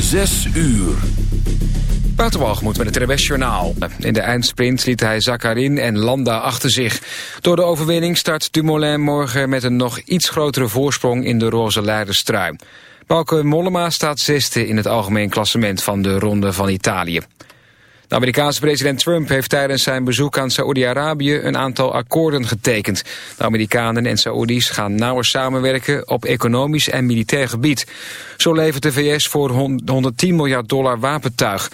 Zes uur. moet met het RWS Journaal. In de eindsprint liet hij Zakarin en Landa achter zich. Door de overwinning start Dumoulin morgen met een nog iets grotere voorsprong in de roze leiderstrui. Bauke Mollema staat zesde in het algemeen klassement van de Ronde van Italië. De Amerikaanse president Trump heeft tijdens zijn bezoek aan Saoedi-Arabië een aantal akkoorden getekend. De Amerikanen en Saoedi's gaan nauwer samenwerken op economisch en militair gebied. Zo levert de VS voor 110 miljard dollar wapentuig.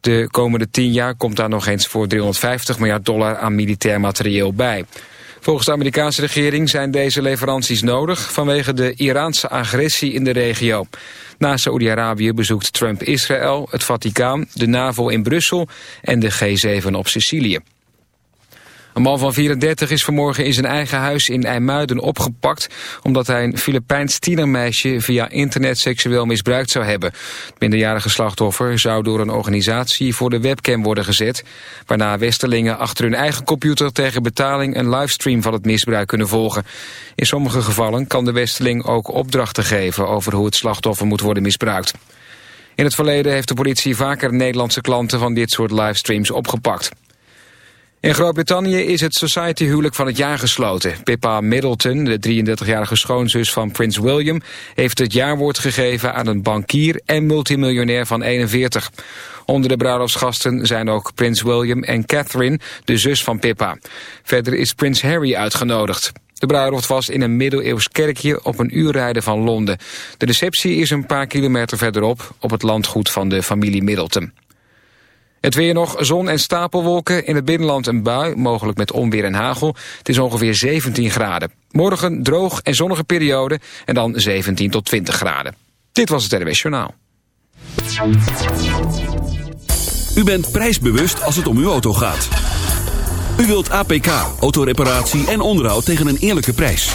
De komende 10 jaar komt daar nog eens voor 350 miljard dollar aan militair materieel bij. Volgens de Amerikaanse regering zijn deze leveranties nodig vanwege de Iraanse agressie in de regio. Na Saoedi-Arabië bezoekt Trump Israël, het Vaticaan, de NAVO in Brussel en de G7 op Sicilië. Een man van 34 is vanmorgen in zijn eigen huis in IJmuiden opgepakt... omdat hij een Filipijns tienermeisje via internet seksueel misbruikt zou hebben. Het minderjarige slachtoffer zou door een organisatie voor de webcam worden gezet... waarna westerlingen achter hun eigen computer tegen betaling... een livestream van het misbruik kunnen volgen. In sommige gevallen kan de westeling ook opdrachten geven... over hoe het slachtoffer moet worden misbruikt. In het verleden heeft de politie vaker Nederlandse klanten van dit soort livestreams opgepakt. In Groot-Brittannië is het Society-huwelijk van het jaar gesloten. Pippa Middleton, de 33-jarige schoonzus van prins William... heeft het jaarwoord gegeven aan een bankier en multimiljonair van 41. Onder de bruiloftsgasten zijn ook prins William en Catherine, de zus van Pippa. Verder is prins Harry uitgenodigd. De bruiloft was in een middeleeuws kerkje op een uur rijden van Londen. De receptie is een paar kilometer verderop op het landgoed van de familie Middleton. Het weer nog, zon en stapelwolken. In het binnenland een bui, mogelijk met onweer en hagel. Het is ongeveer 17 graden. Morgen droog en zonnige periode en dan 17 tot 20 graden. Dit was het RWS Journaal. U bent prijsbewust als het om uw auto gaat. U wilt APK, autoreparatie en onderhoud tegen een eerlijke prijs.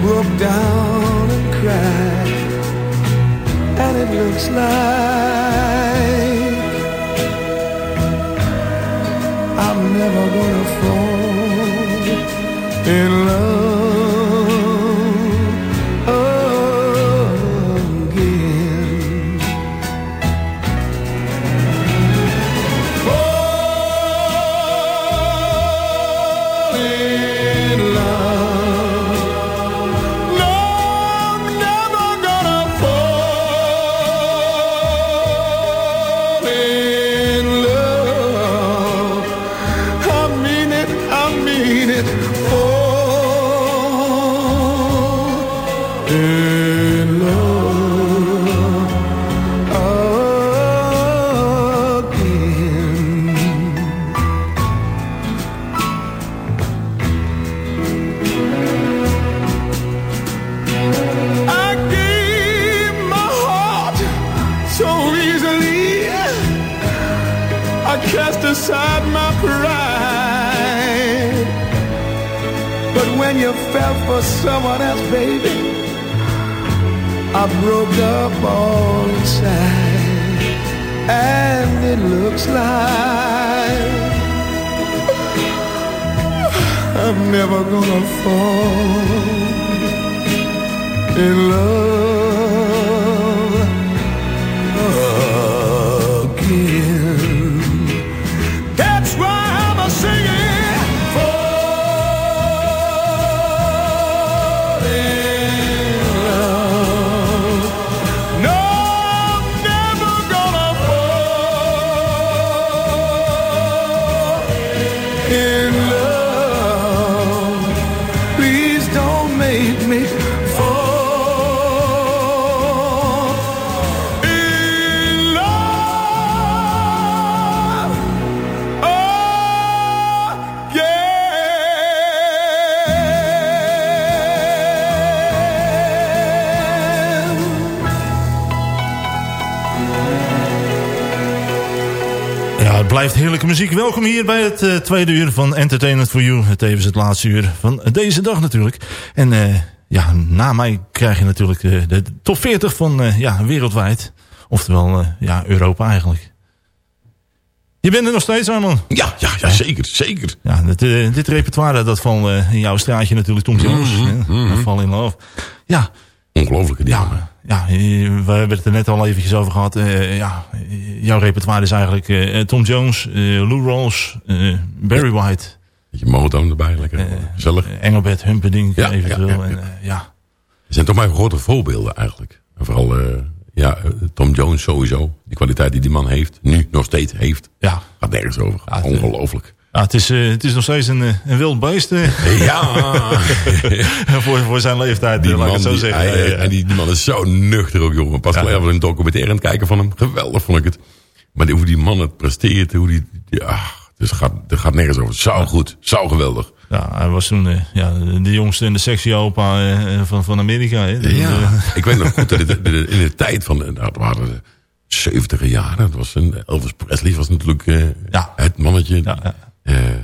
Broke down and cried. and it looks like it. Muziek. Welkom hier bij het eh, tweede uur van Entertainment for You. Het tevens het laatste uur van deze dag natuurlijk. En eh, ja, na mij krijg je natuurlijk eh, de top 40 van ja, wereldwijd. Oftewel, ja, Europa eigenlijk. Je bent er nog steeds, man. Ja, ja, ja zeker, zeker. Ja, dit, dit repertoire, dat van in jouw straatje natuurlijk Tom Jones. Mm Fall in Love. Ja, Ongelooflijke dingen. ja, ja, eh, we hebben het er net al eventjes over gehad. Eh, ja, eh, jouw repertoire is eigenlijk Tom Jones, Lou Rawls, Barry White, Je motown erbij, lekker gezellig. Engelbert Humperdinck Ja, eventueel. ja, ja, En, ja. ja. Zijn toch mijn grote voorbeelden eigenlijk. En vooral ja, Tom Jones sowieso. Die kwaliteit die die man heeft. Nu nog steeds heeft. Ja. Gaat nergens over. Ja, Ongelooflijk. Ja, het, is, eh, het is nog steeds een, eh, een wild beest Ja. voor, voor zijn leeftijd, Die eh, laat ik het zo die, zeggen. hij- Ja, ja. En die, die man is zo nuchter ook, jongen. Pas geleden was een documentaire aan het kijken van hem. Geweldig vond ik het. Maar die- hoe die man het presteert. Hoe die, ja, dus gaat, er gaat nergens over. Zo goed. Zo geweldig. Ja, hij was toen ja, de jongste en de sexy opa van, van Amerika. Hè. Ja, ik weet nog goed dat het- het in de tijd van, nou, dat waren de 70 jaren. Dat was een, Elvis Presley was natuurlijk Ja. het mannetje. Ja, ja. Eh,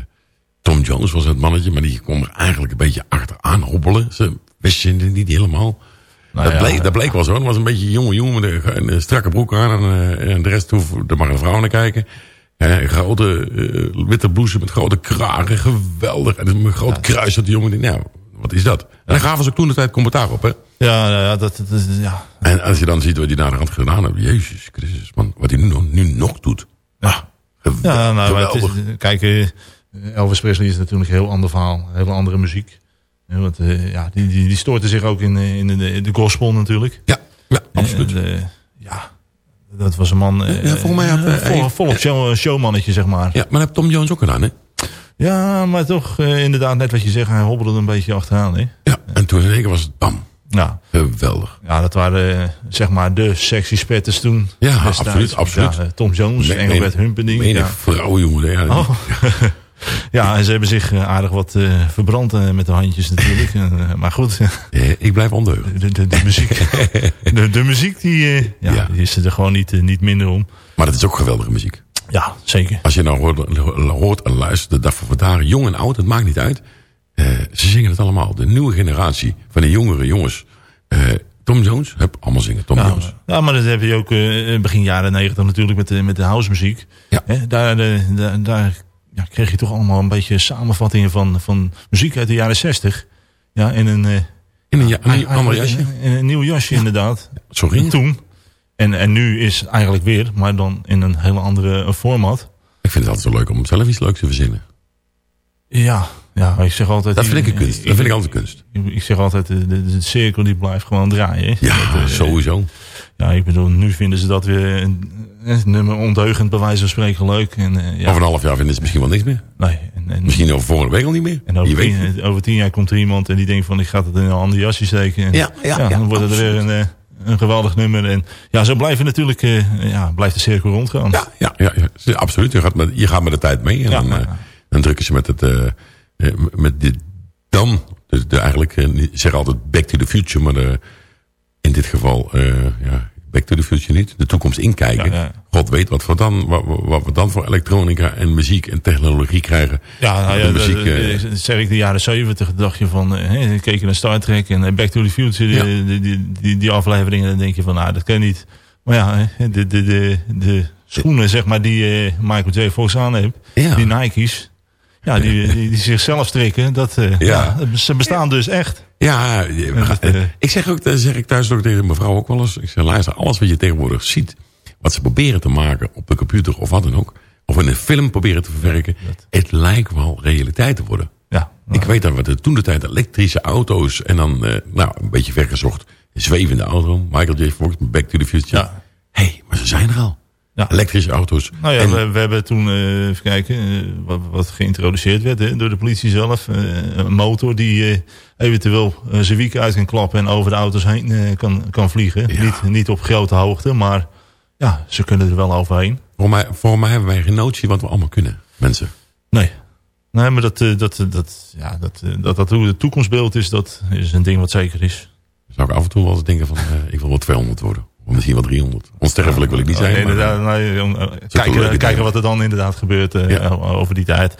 Tom Jones was het mannetje, maar die kwam er eigenlijk een beetje achteraan hobbelen. Ze wisten het niet helemaal. Nou dat, ja, bleek, dat bleek wel zo. Dat was een beetje een jonge jongen met een, een strakke broek aan. En, eh, en de rest hoeft er maar een vrouw naar kijken. Ja, een grote eh, witte blouse met grote kragen. Geweldig. En een groot kruis dat die jongen. die, Nou, wat is dat? En daar gaven ze ook toen de tijd commentaar op. Hè? ja, ja, ja, dat, dat, ja. En als je dan ziet wat hij naar de hand gedaan heeft. Jezus Christus, man. Wat hij nu nog, nu nog doet. Ah, geweldig. Ja, nou, het is, kijk, eh, Elvis Presley is natuurlijk een heel ander verhaal. Een hele andere muziek. Want, eh, ja, die, die, die stoorte zich ook in, eh, in de, in de gospel natuurlijk. ja, ja, absoluut. En, ja, dat was een man... Ja, volgens mij had, vol, volop show, showmannetje, zeg maar. ja, maar dat Tom Jones ook gedaan, hè? Ja, maar toch, inderdaad, net wat je zegt, hij hobbelde een beetje achteraan. Hè? Ja, en toen in één keer was het bam. Ja, Geweldig. ja, dat waren eh, zeg maar de sexy spetters toen. Ja, destijds. absoluut, absoluut. Ja, eh, Tom Jones, Engelbert men- Humperdinck. Menig Ja. vrouw, jongen. Ja, Oh. ja, en ze hebben zich eh, aardig wat verbrand met de handjes natuurlijk. Maar goed, ik blijf ondeugend. de, de, de muziek, de, de muziek die, ja, Ja. die is er gewoon niet, niet minder om. Maar dat is ook geweldige muziek. Ja, zeker. Als je nou hoort, hoort en luistert, de dag van vandaag, jong en oud, het maakt niet uit. Eh, ze zingen het allemaal. De nieuwe generatie van de jongere jongens. eh, Tom Jones, heb allemaal zingen. Tom Ja, Jones. ja, maar dat heb je ook eh, begin jaren negentig natuurlijk met de, met de housemuziek. Ja. Hè, daar daar, daar ja, kreeg je toch allemaal een beetje samenvattingen van, van muziek uit de jaren zestig. Ja, in een, In een, ja, een nieuw- ander eigenlijk jasje. In een nieuw jasje inderdaad. Ging het. Toen. En, en nu is eigenlijk weer, maar dan in een hele andere format. Ik vind het altijd zo leuk om zelf iets leuks te verzinnen. Ja, ja ik zeg altijd... Dat vind ik een kunst. Dat vind ik altijd kunst. Ik zeg altijd, de, de, de cirkel die blijft gewoon draaien. Ja, Dat, eh, sowieso. Ja, ik bedoel, nu vinden ze dat weer een, een nummer ondeugend, bij wijze van spreken, leuk. En, eh, ja, Over een half jaar vinden ze misschien wel niks meer. nee, en, en, Misschien over volgende week al niet meer. en Je over, weet het. tien, over tien jaar komt er iemand en die denkt van, ik ga het in een ander jasje steken. En, Ja, ja, ja, dan wordt het er weer een, eh, een geweldig nummer. En ja, zo blijven natuurlijk, eh, ja, blijft de cirkel rondgaan. Ja, ja, ja, absoluut. Je gaat, met, je gaat met de tijd mee. En dan, eh, dan drukken ze met het... eh, eh, met dit dan... De, eigenlijk, eh, zeg altijd back to the future. Maar de, in dit geval... eh, ja, back to the future niet. De toekomst inkijken. Ja, ja. God weet wat we, dan, wat, wat we dan voor elektronica en muziek en technologie krijgen. Ja, nou De ja, muziek, de- eh, de- zeg ik de jaren zeventig, dacht je van, eh, hè, keek naar Star Trek en eh, Back to the Future, die, die, die, die, afleveringen, dan denk je van, nou, dat kan niet. Maar ja, de, de, de, de schoenen, zeg maar, die eh, Michael J. Fox aan heeft, die Nike's, ja, die, die, die zichzelf strikken, dat, eh, Ja. ja. ze bestaan dus echt. Ja, dat, eh, ik zeg ook, dat zeg ik thuis ook tegen mijn vrouw ook wel eens. Ik zeg, luister, alles wat je tegenwoordig ziet, wat ze proberen te maken op de computer of wat dan ook, of in een film proberen te verwerken, het lijkt wel realiteit te worden. Ja, Ik weet dat we toen de tijd elektrische auto's en dan, eh, nou, een beetje vergezocht, zwevende auto, Michael J. Fox, Back to the Future. Ja. Hé, hey, maar ze zijn er al. Ja. Elektrische auto's. Nou ja, En- we, we hebben toen, eh, even kijken, eh, wat, wat geïntroduceerd werd hè, door de politie zelf. eh, een motor die eventueel zijn wieken uit kan klappen en over de auto's heen kan, kan vliegen. Ja. Niet, niet op grote hoogte, maar ja, ze kunnen er wel overheen. voor, mij, voor mij hebben wij geen notie wat we allemaal kunnen, mensen. Nee. Nee, maar dat, dat, dat, ja, dat, dat dat hoe het toekomstbeeld is, dat is een ding wat zeker is. Zou ik af en toe wel eens denken van, ik wil wel 200 worden. Of misschien wel 300. Onsterfelijk wil ik niet zijn. Nee, maar, eh, inderdaad, kijken, wat er dan inderdaad gebeurt eh, Ja. over die tijd.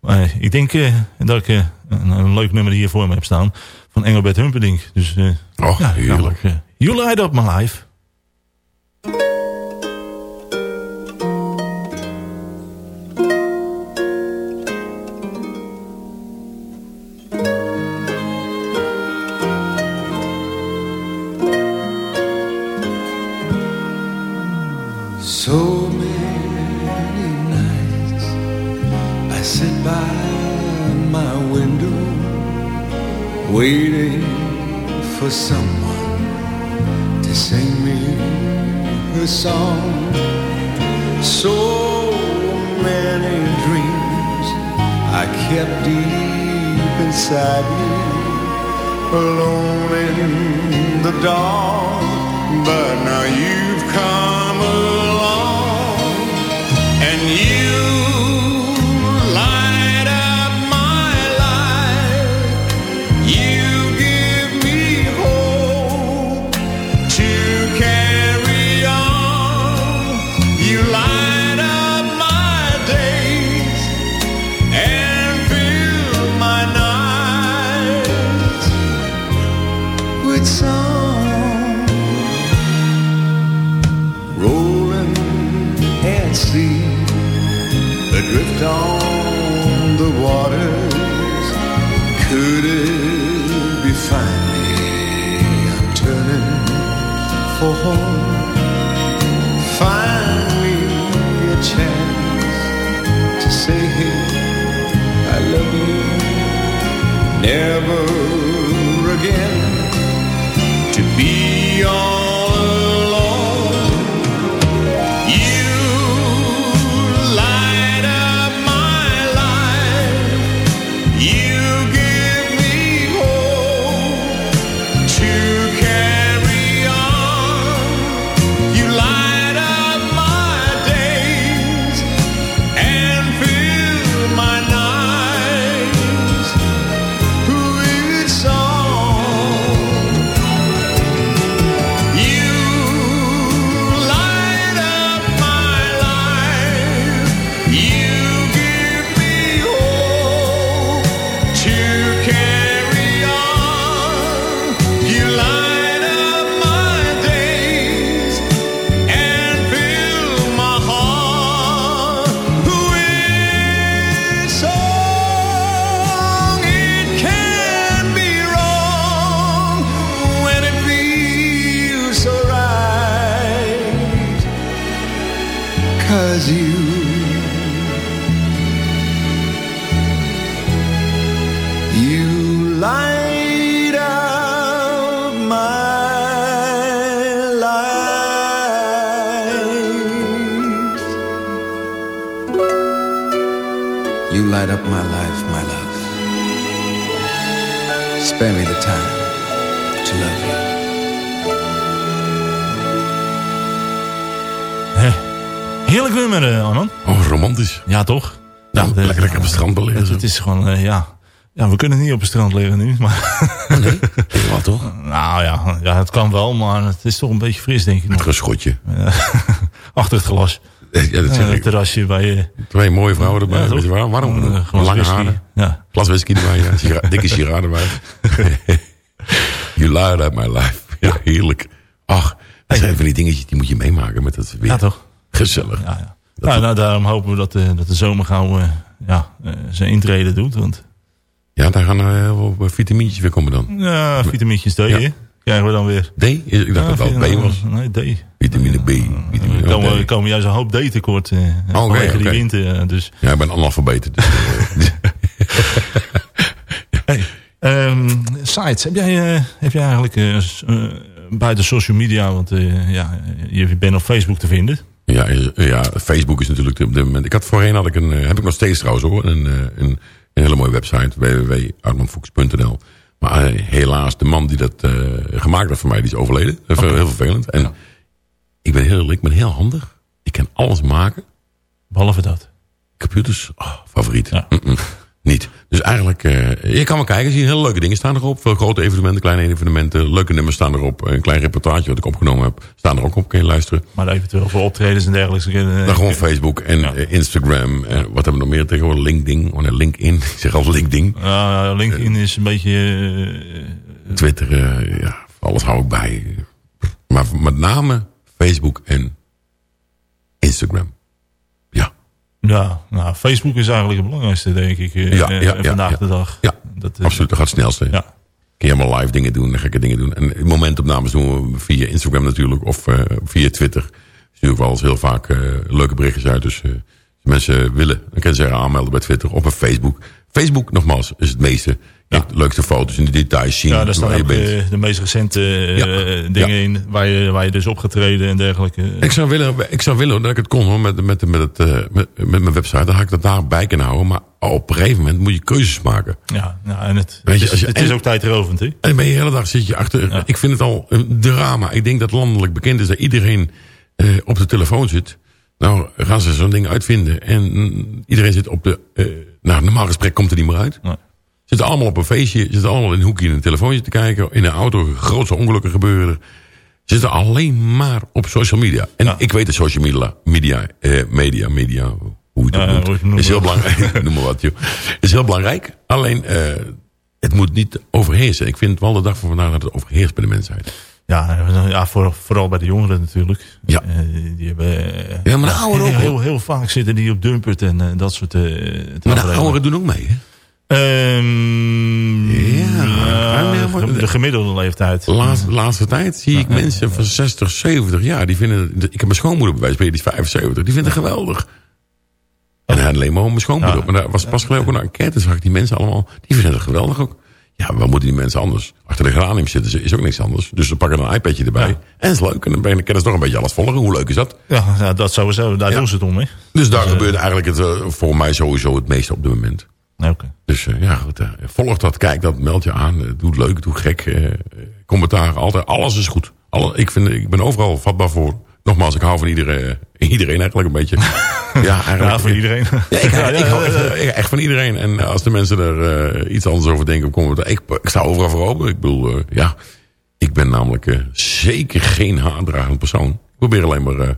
Maar ik denk eh, dat ik een, een leuk nummer hier voor me heb staan. Van Engelbert Humperdinck. Dus Och, ja, heerlijk. namelijk, You Light Up My Life. I kept deep inside me, alone in the dark. But now you've come along and you never is gewoon, eh, ja... Ja, we kunnen niet op het strand liggen nu, maar... nee, wat toch? nou ja, ja, het kan wel, maar het is toch een beetje fris, denk ik nog. een schotje. Achter het glas. Ja, dat zeg het ik. terrasje bij je. Twee mooie vrouwen erbij. Ja? Weet je waarom? Een, eh, Lange whisky. haren. Ja. Glas whisky erbij, ja. Dikke sigaar erbij. you light up my life. Ja, heerlijk. Ach, dat zijn van die dingetjes die moet je meemaken met het weer. ja, toch? Gezellig. Ja, ja. Nou, nou, daarom hopen we dat, eh, dat de zomer gauw eh, ja, eh, zijn intrede doet. Want Ja, daar gaan er heel veel vitamintjes weer komen dan. ja, vitamintjes D, Ja. krijgen we dan weer. D? Ik dacht dat het al B was. Nee, D. Vitamine B. Vitamine Er komen, oh, D. komen juist een hoop D-tekort eh oké, vanwege die winter. eh, dus, Ja, ik ben analfabeet. Dus, eh, hey, ehm, sites, heb jij, eh, heb jij eigenlijk eh, s- eh, buiten social media, want eh, ja, je bent op Facebook te vinden. Ja, ja, Facebook is natuurlijk op dit moment... Ik had voorheen had ik een... eh, Heb ik nog steeds trouwens hoor. Een, eh, een, een hele mooie website. www.armandfuchs.nl Maar eh, helaas, de man die dat gemaakt heeft voor mij, die is overleden. Dat is heel vervelend. En ik ben heel ik ben heel handig. Ik kan alles maken. Behalve dat. Computers, oh, favoriet. Ja. Niet. Dus eigenlijk, eh, je kan wel kijken, zie je hele leuke dingen staan erop. Veel grote evenementen, kleine evenementen, leuke nummers staan erop. Een klein reportage wat ik opgenomen heb, staan er ook op, kun je luisteren. Maar eventueel voor optredens en dergelijke. eh, Dan gewoon Facebook en Ja. eh, Instagram. Wat hebben we nog meer tegenwoordig? LinkedIn, oh nee, LinkedIn. Ik zeg altijd LinkedIn. Uh, LinkedIn is een beetje... eh, Twitter, eh, ja, alles hou ik bij. Maar met name Facebook en Instagram. Ja, nou, Facebook is eigenlijk het belangrijkste, denk ik, eh, Ja, eh, ja, vandaag de dag. ja Dat, eh, absoluut. Dat gaat het snelste. Ja. Kun je allemaal live dingen doen, gekke dingen doen. En momentopnames doen we via Instagram natuurlijk. Of eh, via Twitter. Ik wel eens heel vaak leuke berichtjes uit. Dus als mensen willen, dan kunnen ze zich aanmelden bij Twitter of bij Facebook. Facebook, nogmaals, is het meeste. De leukste foto's en de details zien Ja, daar staan ook eh, de meest recente eh, Ja. dingen Ja. in waar je, waar je dus op gaat treden en dergelijke. Ik zou willen, ik zou willen dat ik het kon hoor, met, met, met, het, eh, met, met mijn website. Dan had ik dat daarbij kunnen houden. Maar op een gegeven moment moet je keuzes maken. Ja, ja en het, Weet het, je, is, als je- het is en- ook tijdrovend, hè? En ben je de hele dag zit je achter. Ik vind het al een drama. Ik denk dat landelijk bekend is dat iedereen eh, op de telefoon zit. Nou gaan ze zo'n ding uitvinden. En mm, iedereen zit op de... nou, normaal gesprek komt er niet meer uit. Nee. Zitten allemaal op een feestje. Zitten allemaal in een hoekje in een telefoontje te kijken. In een auto, grootste ongelukken gebeuren. Zitten alleen maar op social media. En Ja. ik weet dat social media, media, eh, media, media, hoe je het Ja, noemt, het is heel belangrijk. Noem maar wat, joh. Is heel belangrijk. Alleen, eh, het moet niet overheersen. Ik vind wel de dag van vandaag dat het overheerst bij de mensheid. Ja, ja voor, vooral bij de jongeren natuurlijk. Ja. Eh, die hebben, eh, Ja, maar de ouderen ook, heel, heel vaak zitten die op Dumpert en eh, dat soort... eh Maar de ouderen doen ook mee, hè? Ehm, Ja, de gemiddelde leeftijd. De laatste, laatste tijd zie ik mensen van 60, 70 jaar. Die vinden, ik heb mijn schoonmoeder bij wijze die is 75. Die vindt het geweldig. En hij had alleen maar mijn schoonmoeder. Maar daar was pas geleden ook een enquête. zag ik die mensen allemaal. Die vinden het geweldig ook. Ja, waar moeten die mensen anders? Achter de geranium zitten ze is ook niks anders. Dus ze pakken een iPadje erbij. Ja. En is leuk. En dan ben- kunnen ze toch een beetje alles volgen. Hoe leuk is dat? Ja, dat sowieso. Daar Ja. doen ze het om, hè? Dus daar gebeurt eigenlijk het, eh, voor mij sowieso het meeste op dit moment. Dus eh, ja, goed, eh, volg dat, kijk dat, meld je aan. eh, doe het leuk, doe gek. commentaar, altijd. Alles is goed. Alle, ik, vind, ik ben overal vatbaar voor. Nogmaals, ik hou van iedereen, iedereen eigenlijk een beetje. ja, eigenlijk. Ja, voor iedereen. Ja, ik, Ja, ik ja, hou echt, echt van iedereen. En als de mensen er iets anders over denken, komen we ik, ik sta overal voor open. Ik bedoel, ja, ik ben namelijk zeker geen haatdragend persoon. Ik probeer alleen maar,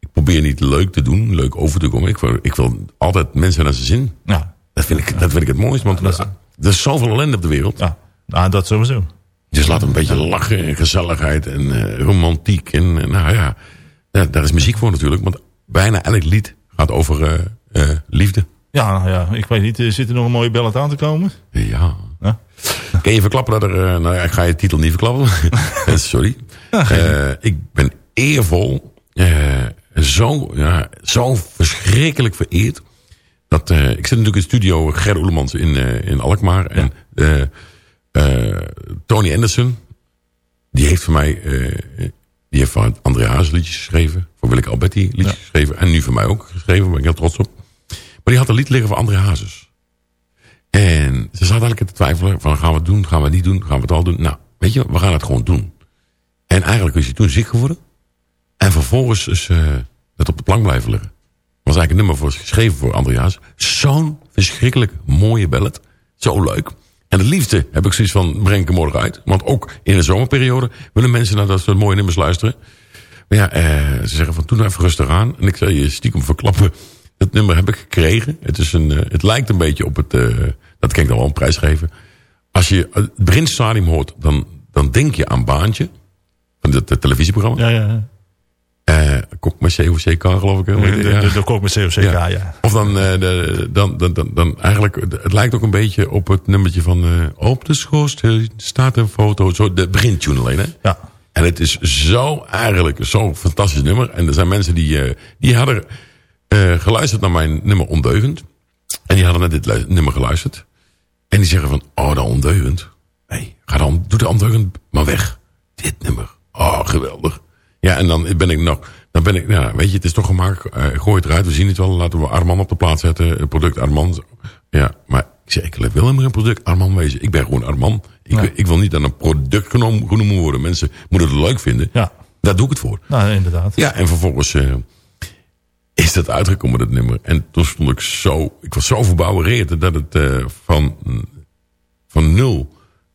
ik probeer niet leuk te doen, leuk over te komen. Ik wil, ik wil altijd mensen naar zijn zin. Ja, Dat vind ik, dat vind ik het mooiste, want er is zoveel ellende op de wereld. ja. Nou, dat sowieso. Dus laat een beetje lachen en gezelligheid en eh, romantiek. En eh, nou ja, daar, daar is muziek voor natuurlijk. Want bijna elk lied gaat over eh, liefde. Ja, nou ja, ik weet niet. Zit er nog een mooie ballet aan te komen? Ja. Ja. Kun je verklappen dat er... nou ja, ik ga je titel niet verklappen. Sorry. Ik ben eervol. zo, ja, zo verschrikkelijk vereerd. Dat, uh, ik zit natuurlijk in studio Ger Oelemans in, uh, in Alkmaar. En uh, Tony Anderson, die heeft voor mij... die heeft van André Haas liedjes geschreven. Voor Willeke Alberti liedjes geschreven. En nu voor mij ook geschreven, ben ik heel trots op. Maar die had een lied liggen van André Hazes. En ze zat eigenlijk te twijfelen van gaan we het doen, gaan we het niet doen, gaan we het al doen. Nou, weet je, we gaan het gewoon doen. En eigenlijk is hij toen ziek geworden. En vervolgens is uh, het op de plank blijven liggen. Was eigenlijk een nummer voor, geschreven voor Andreas. Zo'n verschrikkelijk mooie ballad. Zo leuk. En het liefste heb ik zoiets van, breng ik morgen uit. Want ook in de zomerperiode willen mensen naar dat soort mooie nummers luisteren. Maar ja, eh, ze zeggen van, toen even rustig aan. En ik zei je stiekem verklappen. Het nummer heb ik gekregen. Het, is een, uh, het lijkt een beetje op het, uh, dat kan ik dan wel een prijs geven. Als je het beginstadium hoort, dan, dan denk je aan Baantje. Van het, televisieprogramma. Ja, ja. Uh, kok met COCK geloof ik. De, de, de, de kok met COCK, ja. ja. Of dan, uh, de, dan, dan, dan, dan eigenlijk, het lijkt ook een beetje op het nummertje van... Uh, op de schoorsteen staat een foto. Zo, de begintune alleen, hè? Ja. En het is zo eigenlijk zo'n fantastisch nummer. En er zijn mensen die, die hadden geluisterd naar mijn nummer Ondeugend. En die hadden naar dit nummer geluisterd. En die zeggen van, oh, dat Ondeugend. Nee, ga dan, doe de Ondeugend maar weg. Dit nummer. Oh, geweldig. Ja, en dan ben ik nog... Dan ben ik, ja, weet je, het is toch gemaakt. Uh, gooi het eruit, we zien het wel. Laten we Arman op de plaats zetten. Het product Arman. Ja, maar ik zeg, ik wil helemaal geen product Arman wezen. Ik ben gewoon Arman. Ik, ja. ik wil niet aan een product genomen, genoemd worden. Mensen moeten het leuk vinden. Ja. Daar doe ik het voor. Nou, inderdaad. Ja, en vervolgens uh, is dat uitgekomen, dat nummer. En toen stond ik zo... Ik was zo verbouwereerd dat het uh, van, van nul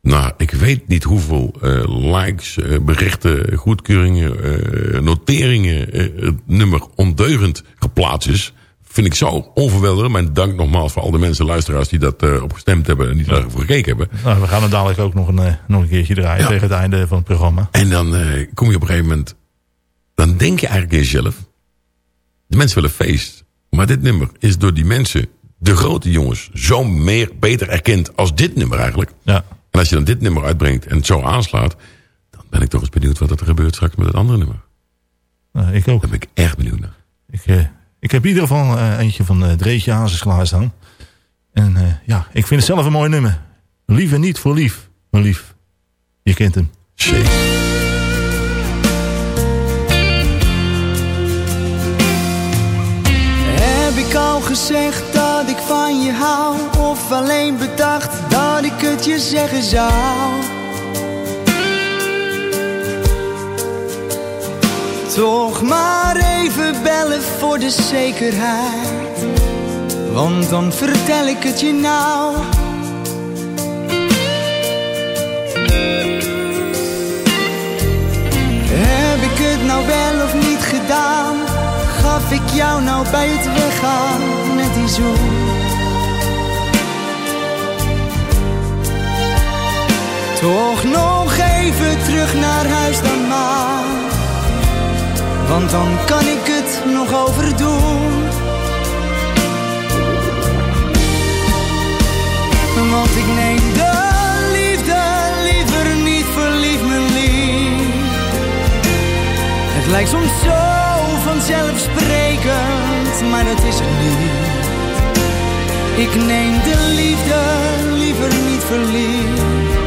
nou, ik weet niet hoeveel uh, likes, uh, berichten, goedkeuringen, uh, noteringen, het nummer ondeugend geplaatst is. Vind ik zo onverweldigend. Mijn dank nogmaals voor al de mensen, luisteraars, die dat op gestemd hebben en die daar voor gekeken hebben. Nou, we gaan het dadelijk ook nog een, nog een keertje draaien ja. tegen het einde van het programma. En dan kom je op een gegeven moment, dan denk je eigenlijk in jezelf, de mensen willen feest. Maar dit nummer is door die mensen, de grote jongens, zo meer, beter erkend als dit nummer eigenlijk. Ja. En als je dan dit nummer uitbrengt en het zo aanslaat... dan ben ik toch eens benieuwd wat er gebeurt straks met het andere nummer. Nou, ik ook. Daar ben ik echt benieuwd naar. Ik, uh, ik heb in ieder geval uh, eentje van uh, Dreetje Hazes klaarstaan. En ja, ik vind het zelf een mooi nummer. Lief en niet voor lief, maar lief. Je kent hem. Shake. Heb ik al gezegd dat ik van je hou? Of alleen bedacht dat ik het je zeggen zou? Toch maar even bellen voor de zekerheid. Want dan vertel ik het je nou. Heb ik het nou wel of niet gedaan? Gaf ik jou nou bij het weggaan met die zoen? Toch nog even terug naar huis dan maar. Want dan kan ik het nog overdoen. Want ik neem de liefde liever niet verliefd, mijn lief. Het lijkt soms zo vanzelfsprekend, maar dat is het niet. Ik neem de liefde liever niet verliefd.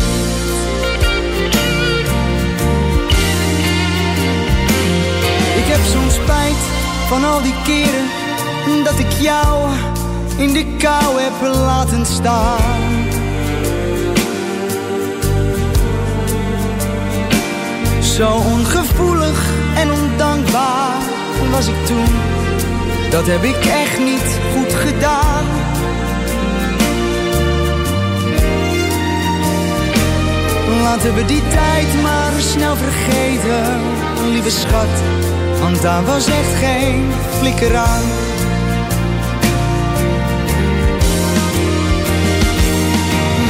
Spijt van al die keren dat ik jou in de kou heb laten staan. Zo ongevoelig en ondankbaar was ik toen. Dat heb ik echt niet goed gedaan. Laten we die tijd maar snel vergeten, lieve schat want daar was echt geen flikker aan.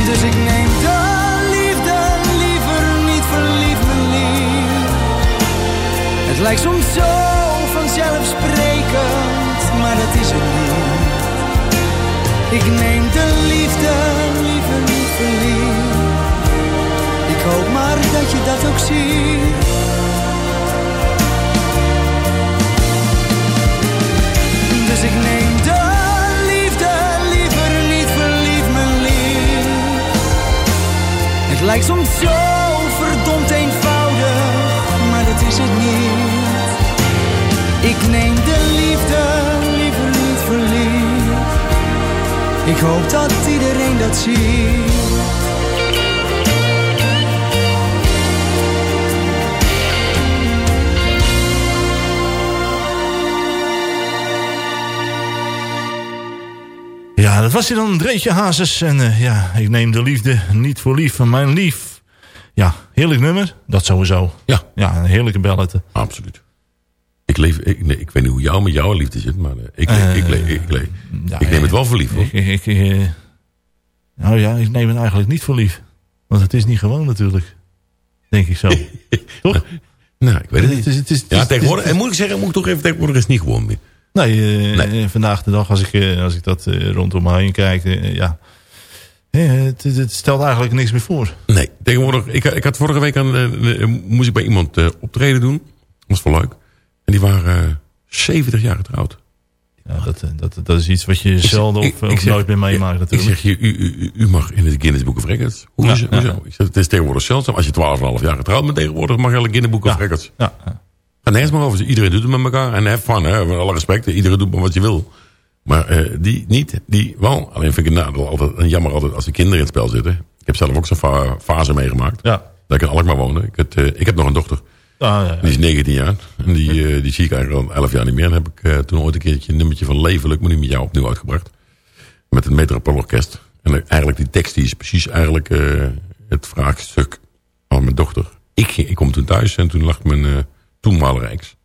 Dus ik neem de liefde liever niet verliefd, mijn lief. Het lijkt soms zo vanzelfsprekend, maar dat is het niet. Ik neem de liefde liever niet verliefd. Ik hoop maar dat je dat ook ziet. Ik neem de liefde liever niet verliefd, mijn lief. Het lijkt soms zo verdomd eenvoudig, maar dat is het niet. Ik neem de liefde liever niet verliefd. Ik hoop dat iedereen dat ziet. Ja, dat was hij dan, Dreetje Hazes. En uh, ja, ik neem de liefde niet voor lief van mijn lief. Ja, heerlijk nummer. Dat sowieso. Ja. Ja, een heerlijke bellette. Absoluut. Ik, leef, ik, nee, ik weet niet hoe jou met jouw liefde zit, maar uh, ik, uh, ik, leef, ik, leef. Ja, ik neem het wel voor lief, hoor. Ik, ik, nou ja, ik neem het eigenlijk niet voor lief. Want het is niet gewoon natuurlijk. Denk ik zo. Toch? Nou, ik weet het niet. Het is, het is, ja, tegenwoordig, en moet ik zeggen, moet ik toch even tegenwoordig is het niet gewoon meer. Nee, uh, nee, vandaag de dag als ik, uh, als ik dat rondom me heen kijk, ja, het, het, stelt eigenlijk niks meer voor. Nee, tegenwoordig, ik, ik had vorige week aan, moest ik bij iemand optreden doen. Dat was wel leuk. En die waren 70 jaar getrouwd. Ja, dat, dat, dat is iets wat je zelden of, of nooit meer meemaakt natuurlijk. Ik zeg, je, u, u, u mag in het Guinness Book of Records. Hoe ja, is, ja. Hoezo? Ik zeg, het is tegenwoordig zeldzaam. Als je 12,5 jaar getrouwd bent tegenwoordig, mag je in het Guinness Book of Records. Ja. Ga nergens maar over. Iedereen doet het met elkaar. En have fun, hè. Met alle respect. Iedereen doet maar wat je wil. Maar uh, die niet. Die wel. Alleen vind ik het nadeel altijd, en jammer altijd als de kinderen in het spel zitten. Ik heb zelf ook zo'n fa fase meegemaakt. Ja. Dat ik in Alkmaar woonde. Ik, het, uh, ik heb nog een dochter. Ah, ja, ja. Die is 19 jaar. En die, uh, die zie ik eigenlijk al 11 jaar niet meer. En heb ik toen ooit een keertje een nummertje van Leven, ik moet niet met jou opnieuw uitgebracht. Met het Metropoolorkest. En eigenlijk die tekst die is precies eigenlijk het vraagstuk van mijn dochter. Ik, ik kom toen thuis en toen lag mijn toenmalige ex.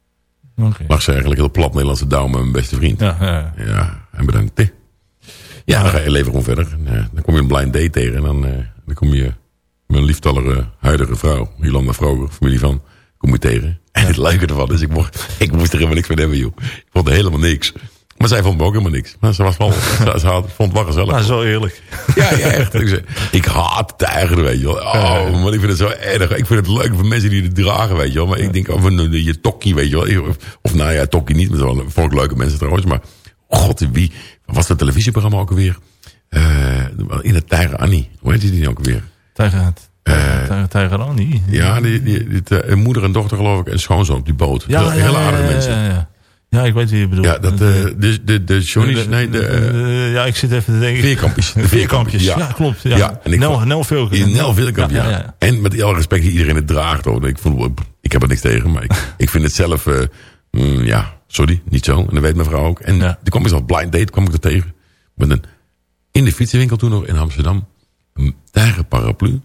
Okay. Lag ze eigenlijk heel plat Nederlandse douw met mijn beste vriend. Ja, ja. ja en bedankt. Ja, dan ga je leven gewoon verder. En, uh, dan kom je een blind date tegen. En dan, uh, dan kom je mijn lieftallige huidige vrouw, Jolanda Vroger, familie van, kom je tegen. En het leuke ervan is, ik, mocht, ik moest er helemaal niks van hebben, joh. Ik vond helemaal niks. Maar zij vond me ook helemaal niks. Maar ze, was wel, ze, ze had, vond het wel gezellig. Maar zo eerlijk. Ja, ja echt. Ik, zei, ik haat tijgeren, weet je wel. Oh, maar ik vind het zo erg. Ik vind het leuk voor mensen die het dragen, weet je wel. Maar ik denk, of een, je tokkie, weet je wel. Of, of nou ja, tokkie niet. Maar wel vond ik leuke mensen trouwens. Maar, god, wie, wat was dat televisieprogramma ook alweer? Uh, in het Tijger Annie. Hoe heet die ook alweer? Tijger, uh, Tijger Annie? Ja, die, die, die, die, moeder en dochter geloof ik. En schoonzoon op die boot. Ja, heel, ja, aardige ja, mensen. Ja, ik weet wie je bedoelt. Ja, dat, uh, de, de, de Johnny's, nee, de... Uh, ja, ik zit even te denken. Veerkampjes. De veerkampjes, ja. ja. klopt. Ja. ja en ik Nel, Nel Veerkamp. Nel Veerkamp, ja, En met alle respect die iedereen het draagt. Hoor. Ik, voel, ik heb er niks tegen, maar ik, ik vind het zelf... Uh, mm, ja, sorry, niet zo. En dat weet mijn vrouw ook. En ja. die kwam eens als blind date, kwam ik er tegen. Met een, in de fietsenwinkel toen nog in Amsterdam. Een tijgerparaplu.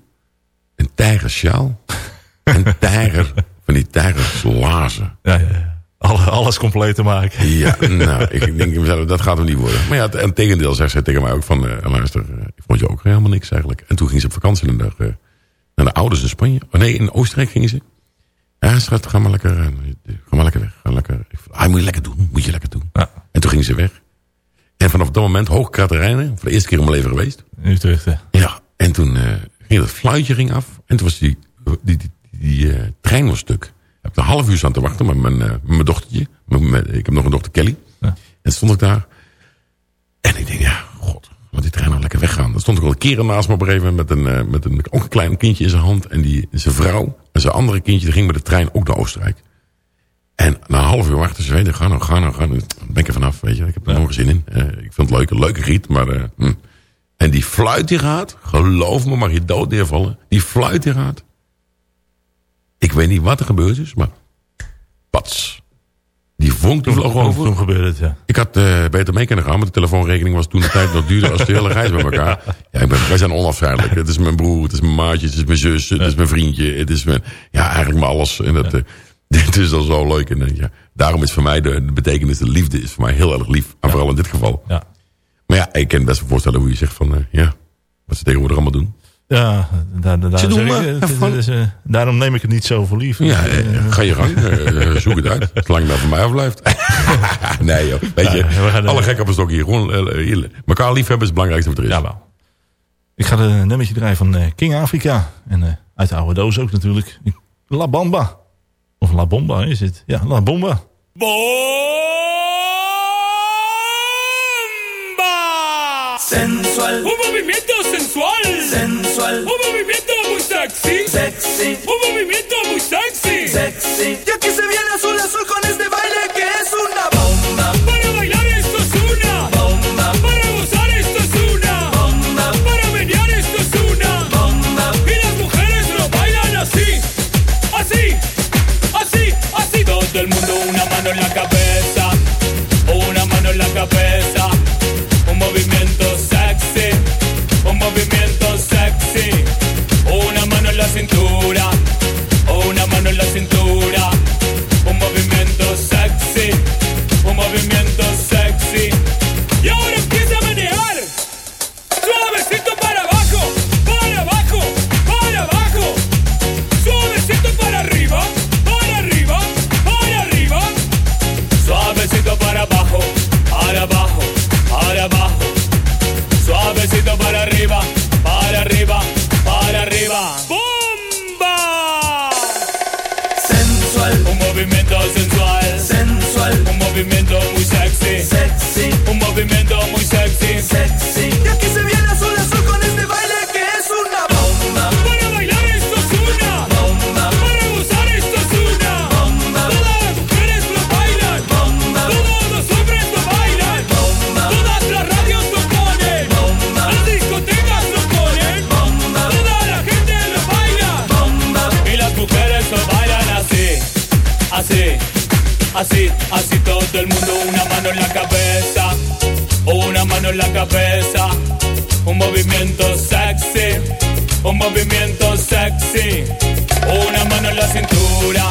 Een tijgersjaal. een tijger van die tijgerslazen. Ja, ja, ja. Alles compleet te maken. Ja, nou, ik denk mezelf, dat gaat hem niet worden. Maar ja, en tegendeel zegt zij tegen mij ook van, uh, luister, uh, ik vond je ook helemaal niks eigenlijk. En toen ging ze op vakantie een dag uh, naar de ouders in Spanje. Oh nee, in Oostenrijk gingen ze. Ja, schat, ga maar lekker, ga maar lekker weg. Ga lekker. Vond, ah, moet je lekker doen, moet je lekker doen. Ja. En toen ging ze weg. En vanaf dat moment, hoog Katerijnen, voor de eerste keer in mijn leven geweest. Nu terug, hè? Ja, en toen ging het fluitje ging af. En toen was die, die, die, die trein was stuk. Heb er een half uur staan te wachten met mijn, met mijn dochtertje. Met, ik heb nog een dochter Kelly. Ja. En stond ik daar. En ik denk, ja, god, laat die trein nou lekker weggaan. Dan stond ik al een keer naast me op een gegeven moment met een, met een, ook een klein kindje in zijn hand. En die, zijn vrouw en zijn andere kindje, die ging met de trein ook naar Oostenrijk. En na een half uur wachten ze, weet ga nou, ga nou, ga nou. ben ik er vanaf, weet je. Ik heb er ja. nog zin in. Uh, ik vind het leuk, een leuke giet, maar... Hm. En die fluit die gaat, geloof me, mag je dood neervallen. Die fluit die gaat. Ik weet niet wat er gebeurd is, maar... Pats. Die vonk die vloog over. Toen gebeurde het, ja. Ik had uh, beter mee kunnen gaan, maar de telefoonrekening was toen de tijd nog duurder als de hele reis bij elkaar. Ja, ik ben, wij zijn onafscheidelijk. Het is mijn broer, het is mijn maatje, het is mijn zus, het ja. is mijn vriendje. Het is mijn, ja, eigenlijk mijn alles. En dat, ja. uh, dit is dan zo leuk. En uh, ja, daarom is voor mij de, de, betekenis, de liefde is voor mij heel erg lief. En vooral in dit geval. Ja. Maar ja, ik kan best wel voorstellen hoe je zegt van, ja, wat ze tegenwoordig allemaal doen. Ja, daar, eh, eh, daarom neem ik het niet zo voor lief. Ja, eh, ga je gang. Zoek het uit. Zolang dat voor mij afblijft. nee joh. Weet je, alle gek op een stokje. Gewoon hier, elkaar lief hebben is het belangrijkste wat er is. Jawel. Ik ga een nummertje draaien van King Afrika. En uit de oude doos ook natuurlijk. La Bamba. Of La Bomba is het. Ja, La Bomba. Bomba. Sensual. Un movimiento sensual. Un movimiento muy sexy. Sexy. Y aquí se viene azul azul con así, así todo el mundo. Una mano en la cabeza, una mano en la cabeza. Un movimiento sexy, un movimiento sexy. Una mano en la cintura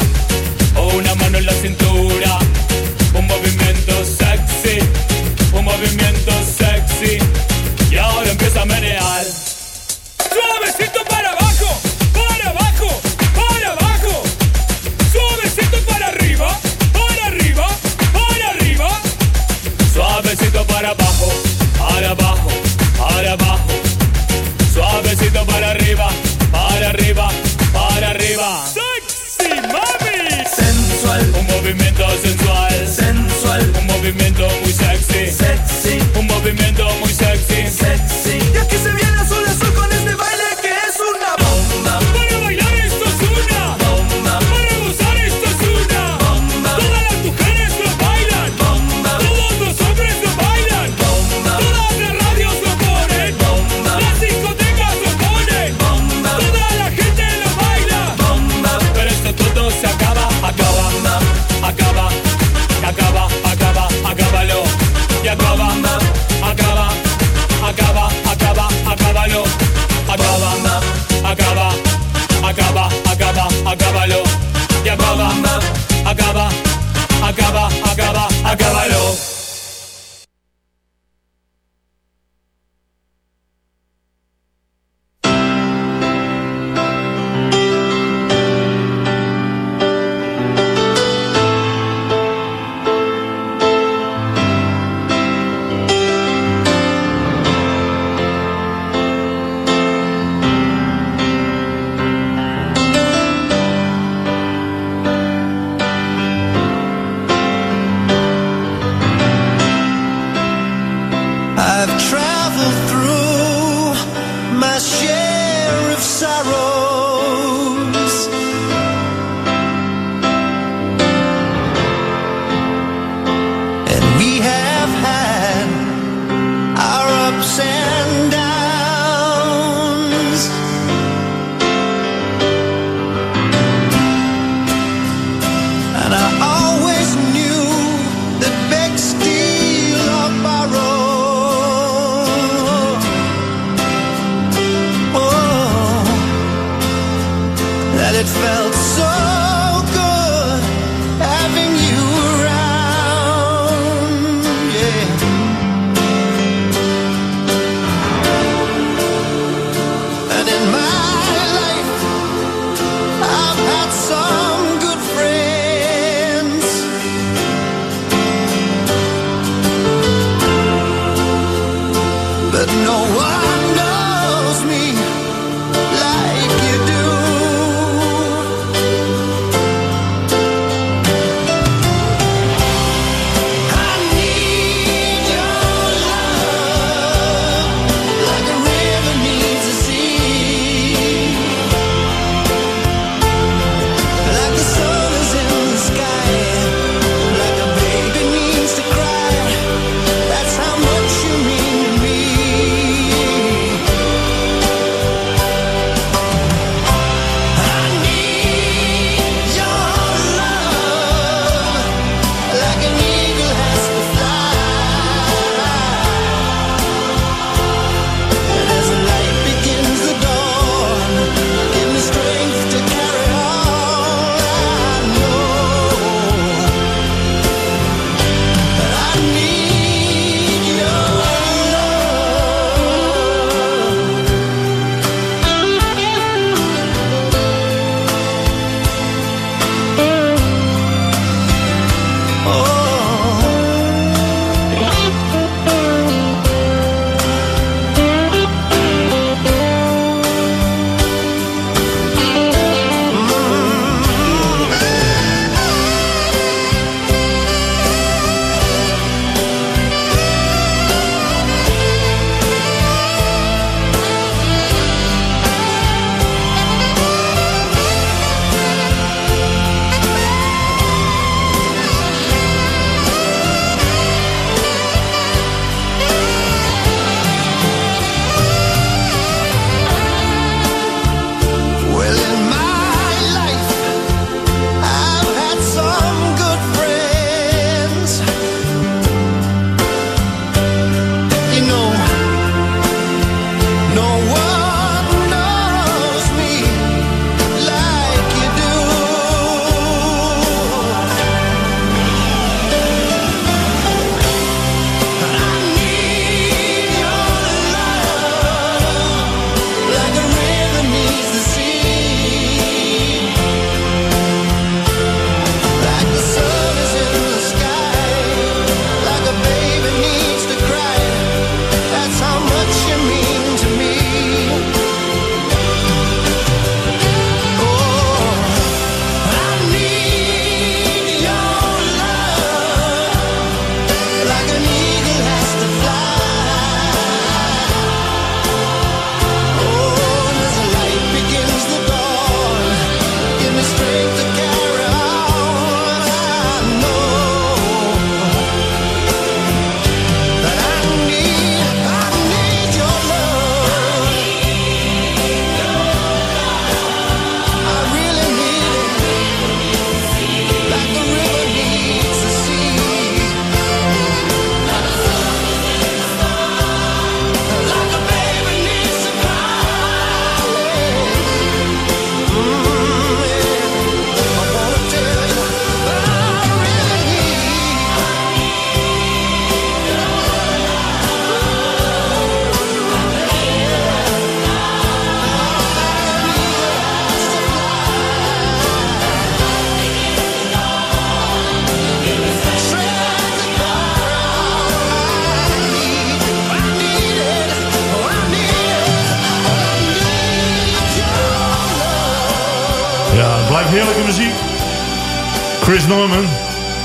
Norman.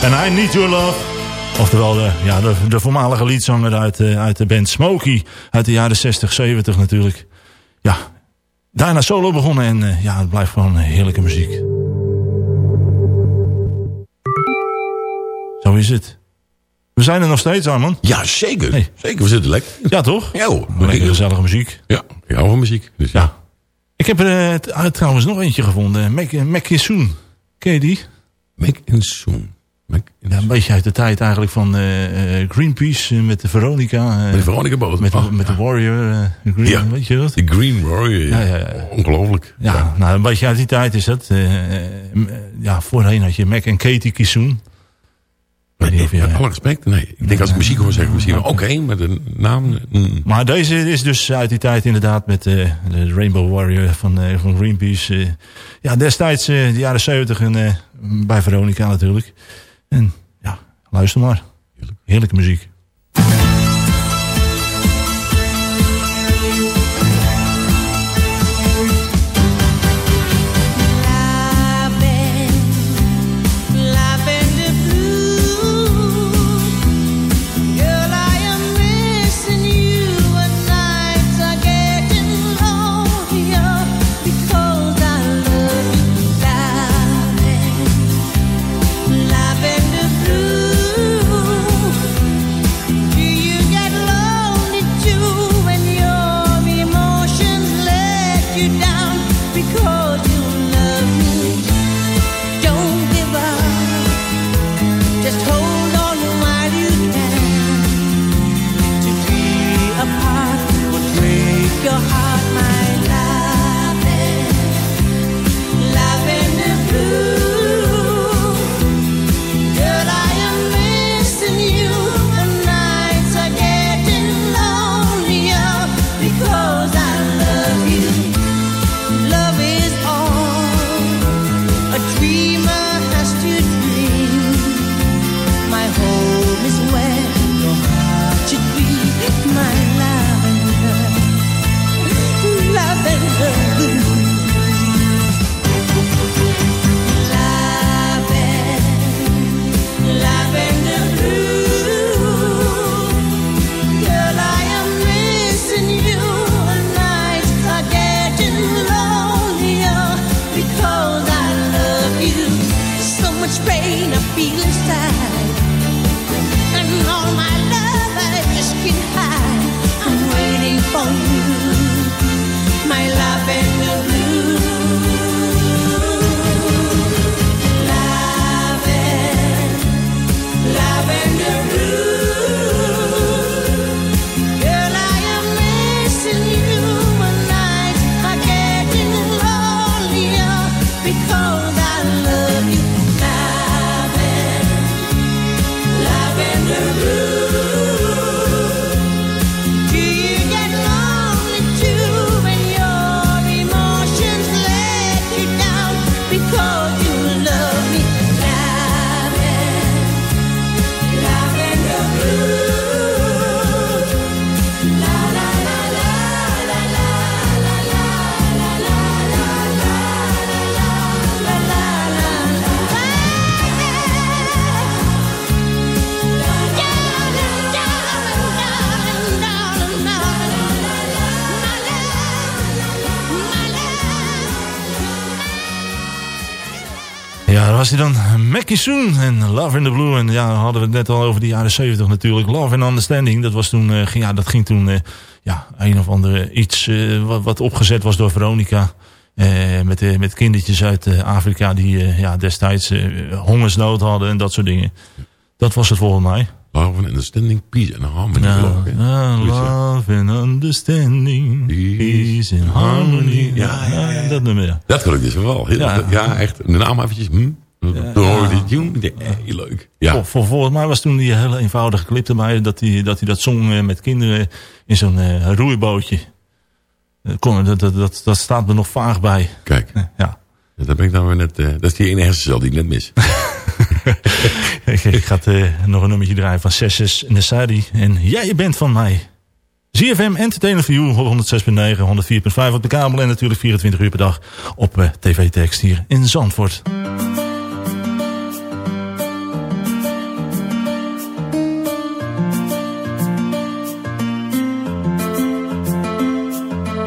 En I Need Your Love. Oftewel de, ja, de, de voormalige liedzanger uit, uh, uit de band Smokey. Uit de jaren 60, 70 natuurlijk. Ja, daarna solo begonnen. En uh, ja, het blijft gewoon heerlijke muziek. Zo is het. We zijn er nog steeds, Arman. Ja, zeker. Hey. Zeker, we zitten lekker. Ja, toch? Ja hoor. Lekker gezellige muziek. Ja, ik hou van muziek. Dus ja. ja. Ik heb er uh, trouwens nog eentje gevonden. Mac, Mac Soon. Ken je die? Make in Soon. Ja, een beetje uit de tijd eigenlijk van uh, uh, Greenpeace uh, met de Veronica. met de Veronica boot. Met, oh, met ja. de Warrior. Green, ja. Weet je dat? De Green Warrior. Ja, ja, ja. Ongelooflijk. Ja, nou een beetje uit die tijd is dat. ja, voorheen had je Mac en Katie Kisoon. Met ja. alle respect. Nee, ik denk als ik muziek hoor zeggen misschien oké, okay, met een naam. Mm. Maar deze is dus uit die tijd inderdaad met de Rainbow Warrior van, van Greenpeace. ja, destijds de jaren 70 en bij Veronica natuurlijk. En ja, luister maar. Heerlijke muziek. Was hij dan. Mackie Soon en Love in the Blue. En ja, hadden we het net al over de jaren 70 natuurlijk. Love and Understanding. Dat, was toen, uh, ging, ja, dat ging toen uh, ja, een of andere iets uh, wat, wat, opgezet was door Veronica. met, met kindertjes uit Afrika die ja, destijds hongersnood hadden en dat soort dingen. Dat was het volgens mij. Love and Understanding, Peace and Harmony. No, love and Understanding, Peace and Harmony. Ja, ja, ja, dat nummer. Ja. Dat gelukt dus wel. Ja. ja, echt. De naam eventjes. Hm? Hoorde die tune. Heel leuk. Ja. Vol, vol, volgens mij was toen die hele eenvoudige clip erbij. Dat hij dat, dat zong met kinderen in zo'n uh, roeibootje. Kon, dat, dat, dat, dat staat me nog vaag bij. Kijk. Ja. Dat ben ik dan weer net. Uh, dat is die ene hersencel die ik net mis. ik ga het, uh, nog een nummertje draaien van Sesses Nesadi. En jij bent van mij. ZFM Entertainment for You, 106.9, 104.5 op de kabel en natuurlijk 24 uur per dag op uh, TV-tekst hier in Zandvoort.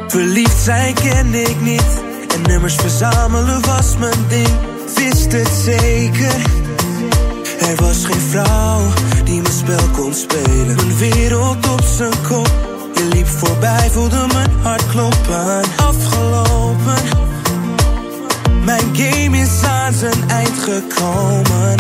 Verliefd zijn kende ik niet en nummers verzamelen was mijn ding. Wist het zeker. Er was geen vrouw die mijn spel kon spelen. Mijn wereld op zijn kop. Je liep voorbij, voelde mijn hart kloppen. Afgelopen. Mijn game is aan zijn eind gekomen.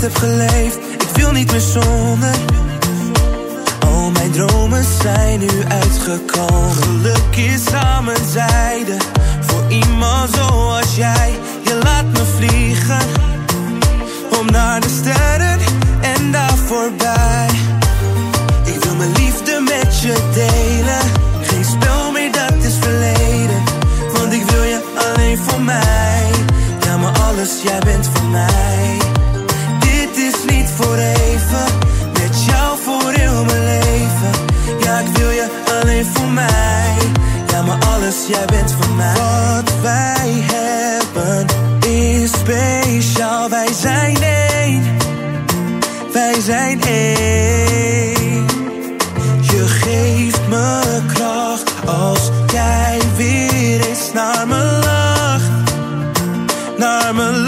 Heb geleefd. Ik wil niet meer zonder. Al mijn dromen zijn nu uitgekomen. Geluk is aan mijn zijde. Voor iemand zoals jij. Je laat me vliegen. Om naar de sterren en daar voorbij. Ik wil mijn liefde met je delen. Geen spel meer, dat is verleden. Want ik wil je alleen voor mij. Ja, maar alles, jij bent voor mij. Voor even. Met jou voor heel mijn leven. Ja, ik wil je alleen voor mij. Ja, maar alles, jij bent voor mij. Wat wij hebben is speciaal. Wij zijn één. Wij zijn één. Je geeft me kracht als jij weer eens naar me lacht. Naar me.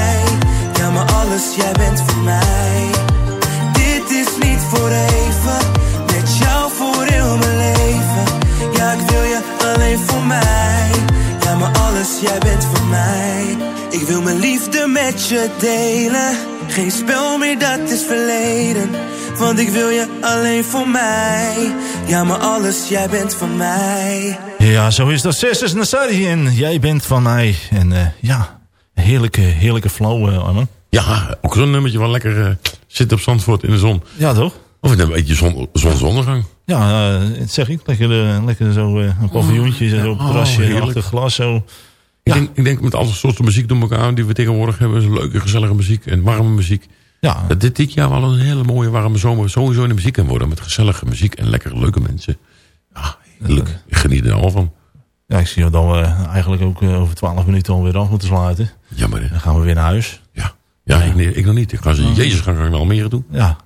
Alles, jij bent van mij. Dit is niet voor even. Met jou voor heel mijn leven. Ja, ik wil je alleen voor mij. Ja, maar alles, jij bent van mij. Ik wil mijn liefde met je delen. Geen spel meer, dat is verleden. Want ik wil je alleen voor mij. Ja, maar alles, jij bent van mij. Ja, zo is dat. Sisters Nassari en jij bent van mij. En uh, ja, heerlijke, heerlijke flow, uh. Ja, ook zo'n nummertje wel lekker uh, zit op Zandvoort in de zon. Ja, toch? Of een beetje zon, zonsondergang. Ja, uh, zeg ik. Lekker, lekker zo een paviljoentje, oh, zo op het terrasje, oh, achter glas zo. Ik, ja. denk, ik denk met alle soorten muziek door elkaar die we tegenwoordig hebben. Is leuke, gezellige muziek en warme muziek. Ja. Dat dit dit jaar wel een hele mooie warme zomer sowieso in de muziek kan worden. Met gezellige muziek en lekker leuke mensen. Ja, heerlijk. Ik geniet er al van. Ja, ik zie dat we eigenlijk ook over twaalf minuten alweer af moeten sluiten. Jammer. Dan gaan we weer naar huis. Ja, ja, ja. Ik, ik, nog niet. Ik ga ze, oh. Jezus ga ik wel meer doen. Ja.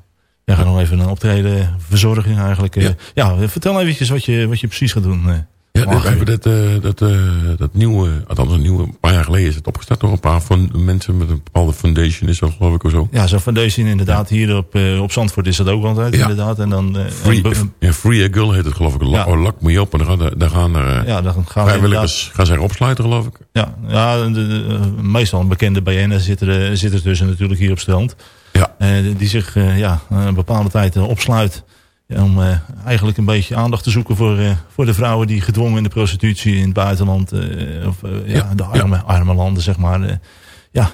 Jij gaat nog even een optreden verzorgen eigenlijk. Ja, ja vertel eventjes wat je, wat je precies gaat doen. Ja, we hebben dat, eh, dat, eh, dat nieuwe, althans een nieuwe, een paar jaar geleden is het opgestart door een paar van mensen met een bepaalde foundation is dat geloof ik of zo. Ja, zo'n foundation inderdaad. Hier op, eh, op Zandvoort is dat ook altijd Ja. inderdaad. En dan, Free, en- ja, Free Girl heet het geloof ik. Ja. Oh, lak me op en gaan, daar gaan er ja, dan gaan vrijwilligers gaan zich opsluiten geloof ik. Ja, ja de, de- meestal een bekende BN'er zitten er, zitten er tussen natuurlijk hier op strand. Ja. Die zich ja, een bepaalde tijd opsluit. Om eh, eigenlijk een beetje aandacht te zoeken voor, eh, voor de vrouwen die gedwongen in de prostitutie in het buitenland. eh, of ja, Ja, de arme, arme landen zeg maar. ja,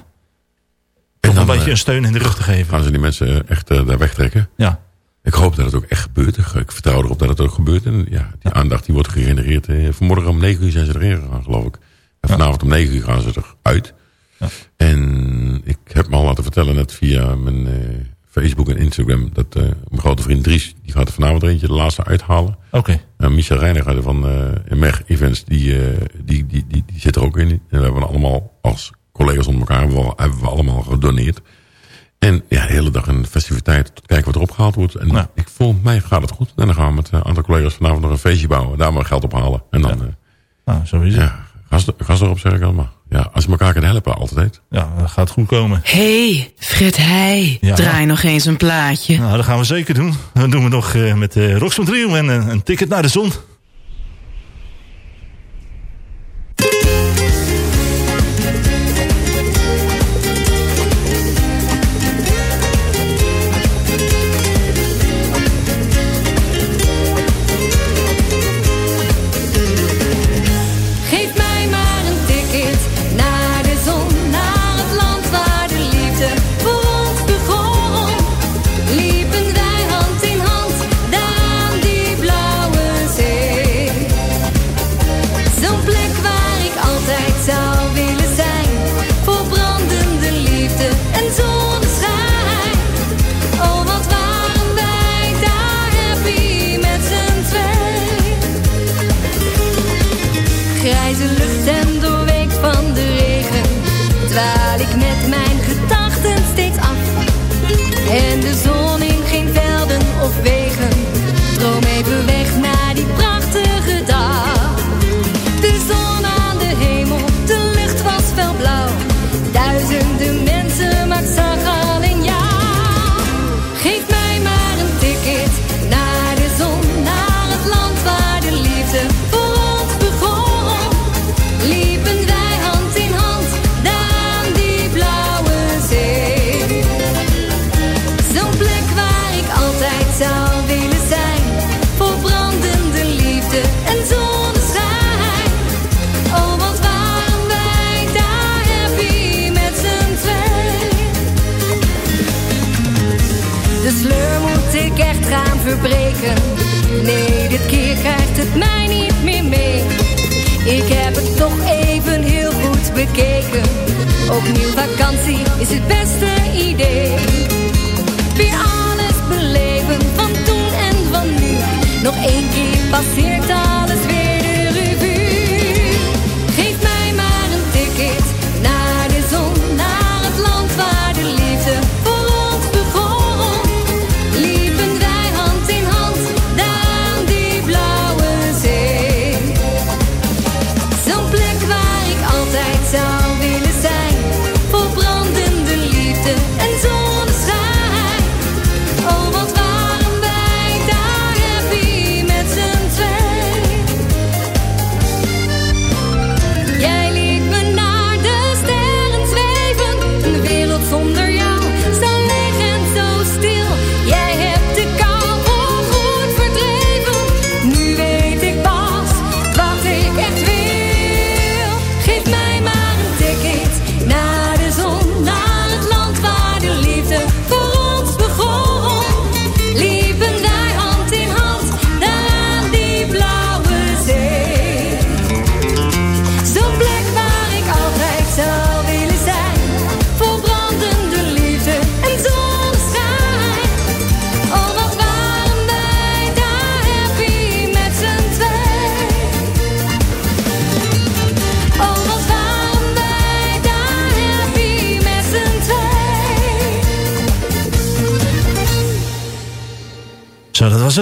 dan, een beetje een steun in de rug te geven. Gaan ze die mensen echt daar wegtrekken. Ja, Ik hoop dat het ook echt gebeurt. Ik vertrouw erop dat het ook gebeurt. En ja, die aandacht die wordt gegenereerd. Vanmorgen om 9 uur zijn ze erin gegaan, geloof ik. En vanavond om 9 uur gaan ze eruit. Ja. En ik heb me al laten vertellen net via mijn Facebook en Instagram... dat eh, mijn grote vriend Dries, die gaat er vanavond er eentje de laatste uithalen. oké. En Michel Reiniger van eh MEG Events, die, eh, die, die, die, die zit er ook in. En we hebben allemaal als collega's onder elkaar hebben we, hebben we allemaal gedoneerd. En ja, de hele dag een festiviteit. Tot kijken wat er opgehaald wordt. En Ja. ik voel mij gaat het goed. En dan gaan we met een aantal collega's vanavond nog een feestje bouwen. Daar maar geld ophalen. En dan, ja, Nou, zo is het. ja gas, gas erop zeg ik allemaal. Ja, als je elkaar kan helpen, altijd. Ja, dat gaat goed komen. hey, Fred Heij, Ja. draai nog eens een plaatje. Nou, dat gaan we zeker doen. Dan doen we nog eh, met uh, Roxanne Trio en eh, een ticket naar de zon.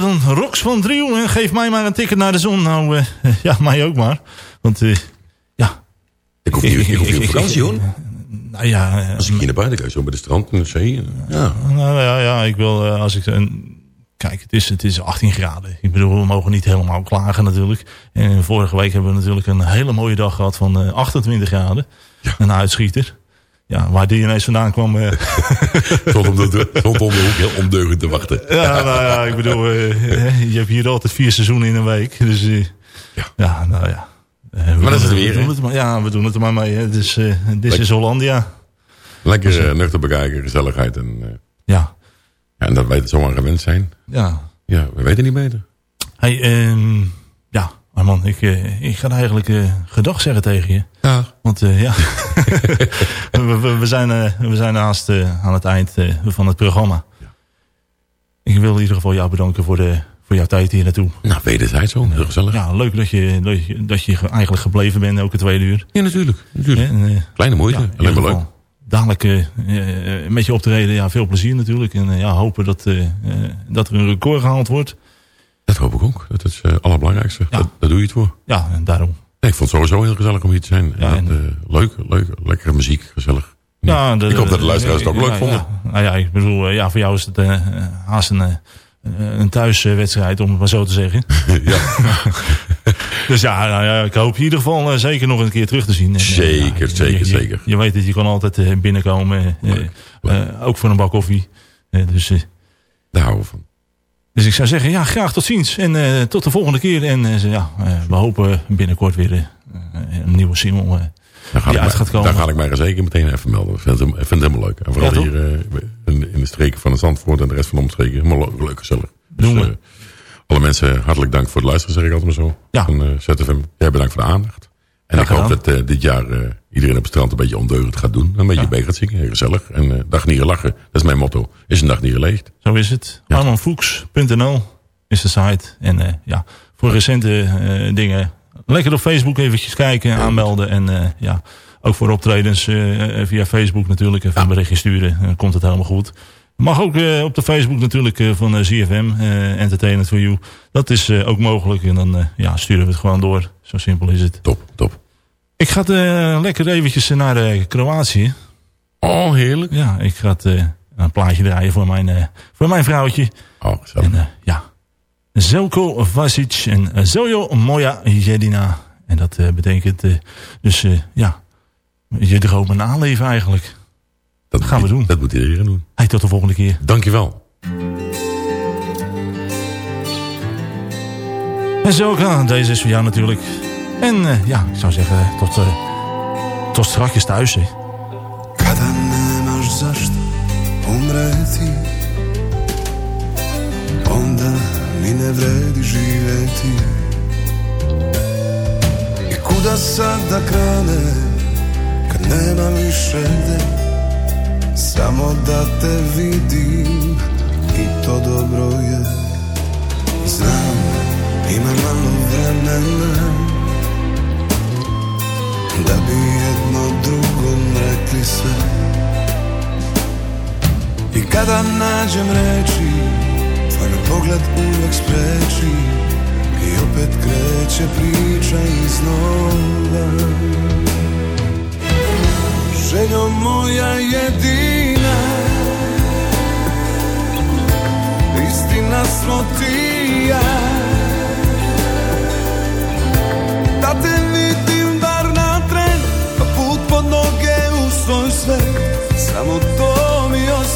Er dan. Rox van Driel. hè. Geef mij maar een ticket naar de zon. Nou, eh, ja, mij ook maar. Want, eh, ja. Ik hoef niet, ik hoef niet op vakantie hoor. Nou ja. eh, Als ik hier naar buiten kijk, zo bij de strand en de zee. en- Ja. Nou ja, ja ik wil, als ik... een kijk, het is, het is 18 graden. Ik bedoel, we mogen niet helemaal klagen natuurlijk. En vorige week hebben we natuurlijk een hele mooie dag gehad van eh, 28 graden. Een uitschieter. Ja, waar die ineens vandaan kwam... eh, Stond om de, stond om de hoek heel ondeugend te wachten. ja, nou ja, ik bedoel, eh, je hebt hier altijd vier seizoenen in een week. Dus eh, ja. nou ja. Eh, we Maar dat is het weer, we hè? doen het maar- ja, we doen het er maar mee. hè. Dus eh, dit is Hollandia. Lekker eh, nuchter bekijken, gezelligheid. En, eh, Ja. ja, en dat wij het zo aan gewend zijn. Ja. Ja, we weten niet beter. Hey, ehm, ja, Arman, ik, eh, ik ga eigenlijk eh gedag zeggen tegen je. Ja. Want eh, ja, we, we, we zijn, eh, we zijn haast aan het eind van het programma. Ik wil in ieder geval jou bedanken voor, de, voor jouw tijd hier naartoe. Nou, wederzijds zo. Heel gezellig. Ja, leuk dat je, dat je, dat je eigenlijk gebleven bent elke tweede uur. Ja, natuurlijk. natuurlijk. En, Kleine moeite, ja, alleen maar leuk. Dadelijk met je optreden, ja, veel plezier natuurlijk. En ja, hopen dat, dat er een record gehaald wordt. Dat hoop ik ook. Dat is eh, het allerbelangrijkste. Dat, daar doe je het voor. Ja, en daarom. Nee, ik vond het sowieso heel gezellig om hier te zijn. Ja, en, en- eh, leuk, leuk. Lekkere muziek, gezellig. Ja, de- ik hoop dat de luisteraars het ook leuk vonden. Ja. Nou ja, ik bedoel, eh, ja, voor jou is het haast een, een thuiswedstrijd, om het maar zo te zeggen. ja. dus ja, nou ja, ik hoop in ieder geval zeker nog een keer terug te zien. En, Zeker, ja, zeker, je, zeker. Je weet dat je kan altijd binnenkomen, ook voor een bak koffie. Dus, Daar houden we van. Dus ik zou zeggen, ja, graag tot ziens. En eh, tot de volgende keer. En eh, ja, eh, we hopen binnenkort weer een nieuwe single die uit gaat komen. daar ga ik mij zeker meteen even melden. Ik vind vind het helemaal leuk. En vooral Ja, hier in, in de streken van het Zandvoort en de rest van de omstreken. Helemaal leuk, leuk gezellig. Doen we. eh, alle mensen hartelijk dank voor het luisteren, zeg ik altijd maar zo. Ja. Van ZFM. Jij bedankt voor de aandacht. En ik hoop dat eh, dit jaar eh, iedereen op het strand een beetje ondeugend gaat doen. Een beetje Ja. mee gaat zingen. Heel gezellig. En eh dag niet lachen. Dat is mijn motto. Is een dag niet geleegd. Zo is het. Ja. Armanfuchs.nl is de site. En ja, voor recente dingen lekker op Facebook eventjes kijken, aanmelden. En ja, ook voor optredens via Facebook natuurlijk even een berichtje sturen. Dan komt het helemaal goed. Mag ook eh, op de Facebook natuurlijk van eh, ZFM, Entertainment for You. Dat is ook mogelijk. En dan ja, sturen we het gewoon door. Zo simpel is het. Top, top. Ik ga eh, lekker eventjes naar eh, Kroatië. Oh, heerlijk. Ja, ik ga eh, een plaatje draaien voor mijn, eh, voor mijn vrouwtje. Oh, gezellig. En eh, ja, Zelko Vasic en eh, Zeljo Moja Jedina. En dat eh, betekent eh, dus eh, ja, je dromen naleven eigenlijk. dat gaan we doen. Dat moet iedereen doen. Hey, tot de volgende keer. Dankjewel. En Zelka, deze is voor jou natuurlijk. En eh, ja, ik zou zeggen tot, eh, tot strakjes thuis. Hè. Onda ni ne vredi živeti I kuda sad da krene Kad nema više gde Samo da te vidim I to dobro je Znam, ima malo vremena Da bi jedno drugom rekli sve. I kada nađem reči Tvoj pogled uvek spreči I opet kreće priča iznova Željo moja jedina Istina smo ti ja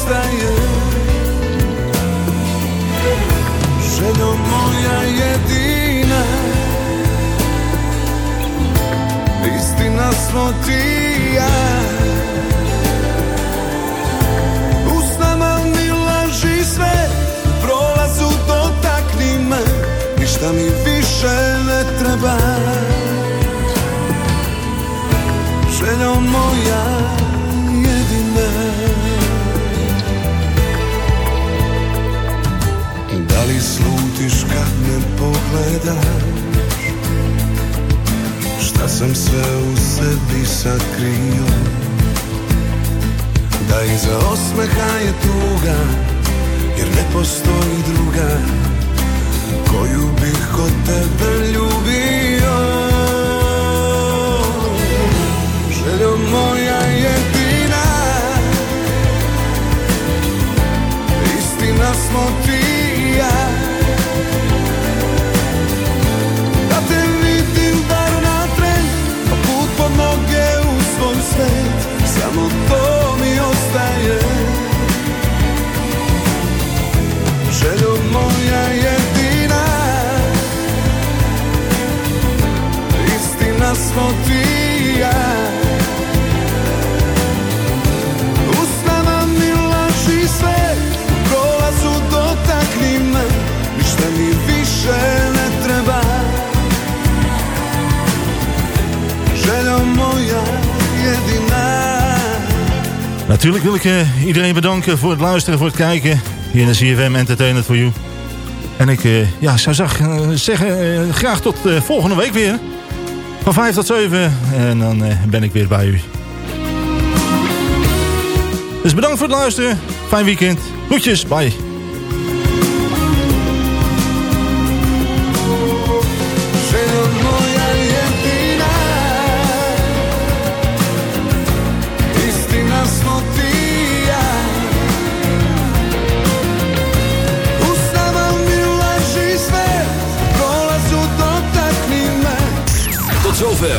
ostaje Željo moja jedina. Istina smo ti ja. Usnama mi laži sve prolazu dotakni me Ništa mi više ne treba. Željo moja pogledaš Šta sam sve u sebi sakrio? Da iza osmeha je tuga Jer ne postoji druga koju bih od tebe ljubio. Željo moja jedina Istina smo ti i ja Samo to mi ostaje. Željo moja jedina. Istina smo ti Natuurlijk wil ik eh, iedereen bedanken voor het luisteren, voor het kijken. Hier naar CFM Entertainment for You. En ik eh, ja, zou eh, zeggen, graag tot volgende week weer. Van 5 tot 7. En dan ben ik weer bij u. Dus bedankt voor het luisteren. Fijn weekend. Groetjes. Bye.